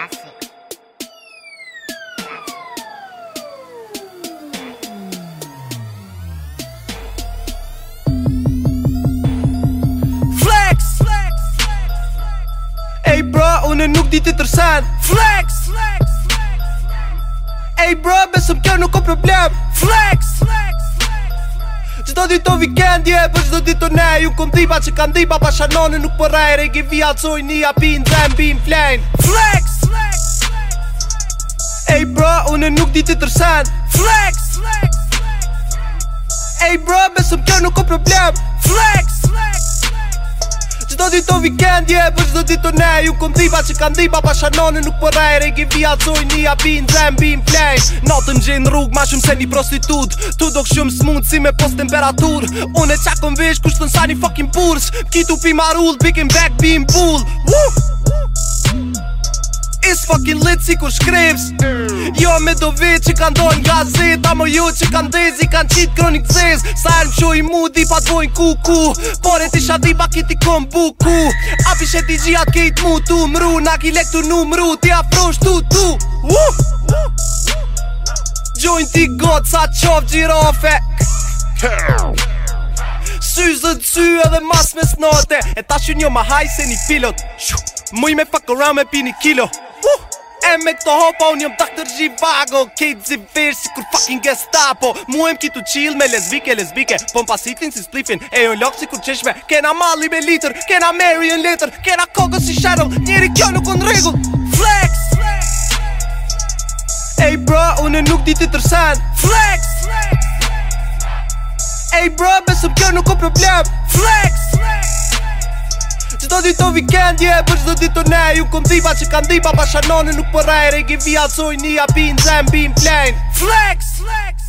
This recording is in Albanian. Flex, flex, flex. Ej bro, unë nuk di të tërsen Flex, flex, flex. Ej bro, besëm kjo nuk ka problem. Flex, flex. Qdo di të vikend je, për po qdo di të ne Ju këm dhipa që kan dhipa pa shanone nuk për po rejre Gjivi atsoj një api në dhem, bim flen Flex! Unë nuk di që tërshan Flex Ej bro, besëm kjo nuk o problem Flex Gjdo dito të weekend, je, yeah, po për gjdo dito ne Ju kom tiba që kam dhiba, pa shanone nuk për po rej Regi vija të zoj, një abin, zem, bim, Në të gjenë rrug, ma shumë se një prostitut Tu do kë shumë smut, si me post temperatur Unë e qakon vish, kushtë të nësa një fucking bursh Kitu pi marull, bikin back, bim, bull Woo! It's fucking lit, si kur shkrivs Woo! Jo me do vit që kan dojnë gazet Amo jo që kan dezi kan qit kronik zez Sa e në qoj i mudi pa dojnë kuku Pore Por e si shadi pa kiti kom bu ku gjia kejt mu tu mru Na ki lek tu nu mru Ti afrosh tu tu uh! Gjojnë ti gotë sa qof gjirofe Sy të sy edhe mas me snote E ta shu njo ma haj se një pilot Shuk Muj me fuck around me pini kilo E me këto hopa unë jëmë doktor Zhivago Kejtë zi vërë si kur fucking gestapo Mu e më kitu qilë me lesbike, lesbike Po më pasitin si splifin e jo lokë si kur qeshme Kena mali me liter, kena meri në liter Kena kogo si shadow, njeri kjo nuk unë regull Flex Ej bro, unë nuk di ti tërsen Flex Ej bro, besëm kjo nuk o problem Flex Flex Qdo dit vikend, je, për qdo dit të ne Ju kom diba që kan diba, pa shanone nuk përrej Regi via zoj një abin, zem bim, plane Flex! Flex!